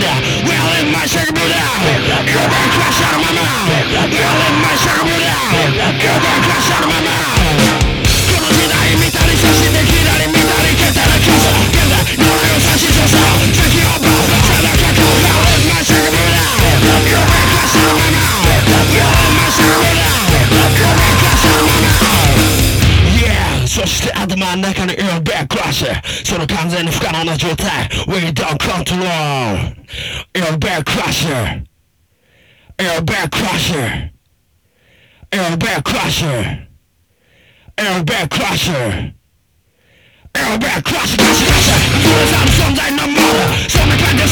Well, in my shaking me down. You'll be crash out of my mouth. Well, in my down. You'll out of my mouth. Yeah, so stay out of my neck on the back krasze Szerokanzen w kanona dziutę We don't control Airbag crusher. Airbag crusher. Airbag crusher. Airbag crusher. Airbag crusher. Crusher crusher Sam sam daj nam mowę Same będę